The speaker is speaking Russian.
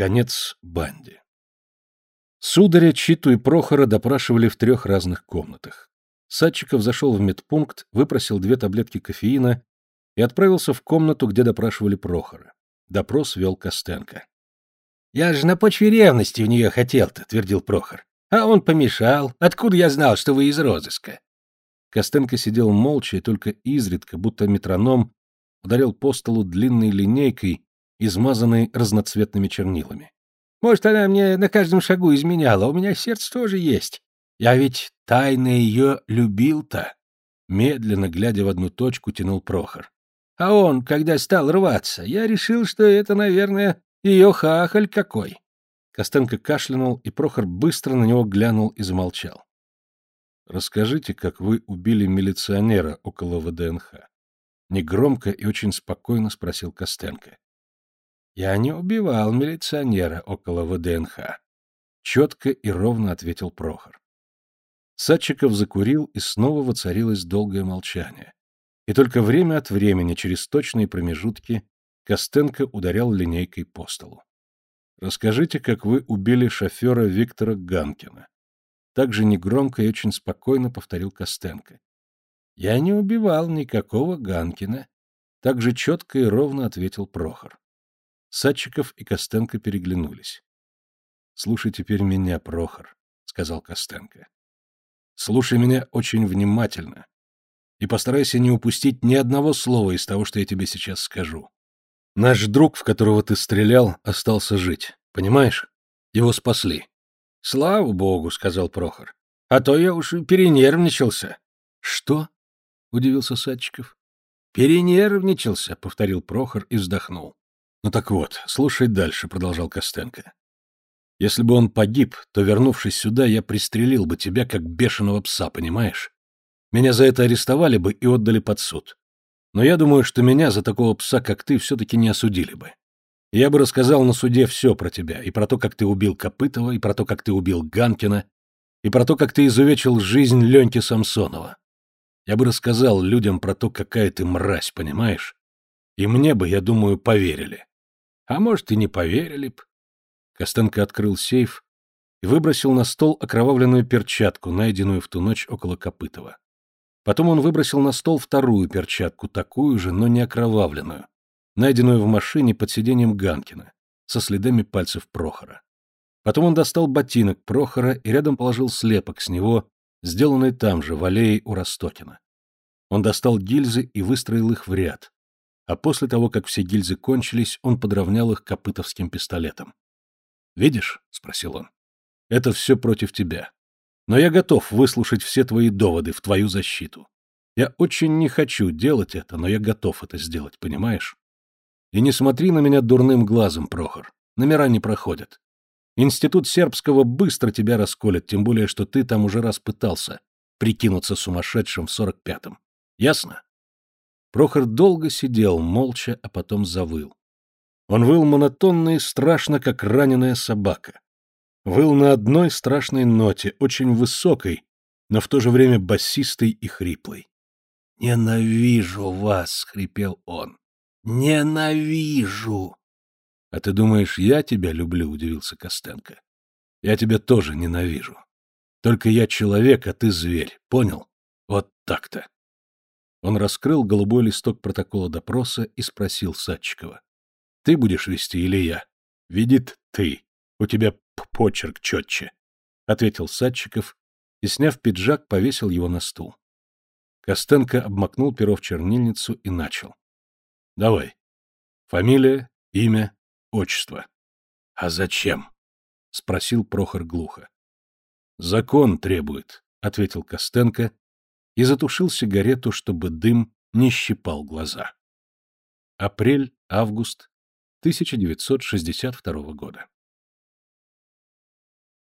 Конец банде. Сударя, Читу и Прохора допрашивали в трех разных комнатах. Садчиков зашел в медпункт, выпросил две таблетки кофеина и отправился в комнату, где допрашивали Прохора. Допрос вел Костенко. — Я же на почве ревности в нее хотел-то, — твердил Прохор. — А он помешал. Откуда я знал, что вы из розыска? Костенко сидел молча и только изредка, будто метроном, ударил по столу длинной линейкой, измазанной разноцветными чернилами. Может, она мне на каждом шагу изменяла, у меня сердце тоже есть. Я ведь тайно ее любил-то. Медленно, глядя в одну точку, тянул Прохор. А он, когда стал рваться, я решил, что это, наверное, ее хахаль какой. Костенко кашлянул, и Прохор быстро на него глянул и замолчал. «Расскажите, как вы убили милиционера около ВДНХ?» Негромко и очень спокойно спросил Костенко. Я не убивал милиционера около ВДНХ. Четко и ровно ответил Прохор. Садчиков закурил, и снова воцарилось долгое молчание. И только время от времени, через точные промежутки, Костенко ударял линейкой по столу. «Расскажите, как вы убили шофера Виктора Ганкина». Также негромко и очень спокойно повторил Костенко. «Я не убивал никакого Ганкина», — также четко и ровно ответил Прохор. Садчиков и Костенко переглянулись. — Слушай теперь меня, Прохор, — сказал Костенко. — Слушай меня очень внимательно и постарайся не упустить ни одного слова из того, что я тебе сейчас скажу. Наш друг, в которого ты стрелял, остался жить. Понимаешь? Его спасли. — Слава богу, — сказал Прохор. — А то я уж перенервничался. — Что? — удивился Садчиков. — Перенервничался, — повторил Прохор и вздохнул. Ну так вот, слушай дальше, продолжал Костенко. Если бы он погиб, то, вернувшись сюда, я пристрелил бы тебя, как бешеного пса, понимаешь? Меня за это арестовали бы и отдали под суд. Но я думаю, что меня за такого пса, как ты, все-таки не осудили бы. Я бы рассказал на суде все про тебя, и про то, как ты убил Копытова, и про то, как ты убил Ганкина, и про то, как ты изувечил жизнь Леньки Самсонова. Я бы рассказал людям про то, какая ты мразь, понимаешь? И мне бы, я думаю, поверили. А может, и не поверили б. Костенко открыл сейф и выбросил на стол окровавленную перчатку, найденную в ту ночь около Копытова. Потом он выбросил на стол вторую перчатку, такую же, но не окровавленную, найденную в машине под сиденьем Ганкина, со следами пальцев Прохора. Потом он достал ботинок Прохора и рядом положил слепок с него, сделанный там же, в аллее у Ростокина. Он достал гильзы и выстроил их в ряд, а после того, как все гильзы кончились, он подровнял их копытовским пистолетом. «Видишь?» — спросил он. «Это все против тебя. Но я готов выслушать все твои доводы в твою защиту. Я очень не хочу делать это, но я готов это сделать, понимаешь? И не смотри на меня дурным глазом, Прохор. Номера не проходят. Институт сербского быстро тебя расколет, тем более, что ты там уже раз пытался прикинуться сумасшедшим в сорок пятом. Ясно? Прохор долго сидел, молча, а потом завыл. Он выл монотонно и страшно, как раненая собака. Выл на одной страшной ноте, очень высокой, но в то же время басистой и хриплой. «Ненавижу вас!» — хрипел он. «Ненавижу!» «А ты думаешь, я тебя люблю?» — удивился Костенко. «Я тебя тоже ненавижу. Только я человек, а ты зверь. Понял? Вот так-то». Он раскрыл голубой листок протокола допроса и спросил Садчикова. — Ты будешь вести или я? — Видит ты. У тебя почерк четче, — ответил Садчиков и, сняв пиджак, повесил его на стул. Костенко обмакнул перо в чернильницу и начал. — Давай. Фамилия, имя, отчество. — А зачем? — спросил Прохор глухо. — Закон требует, — ответил Костенко и затушил сигарету, чтобы дым не щипал глаза. Апрель-август 1962 года.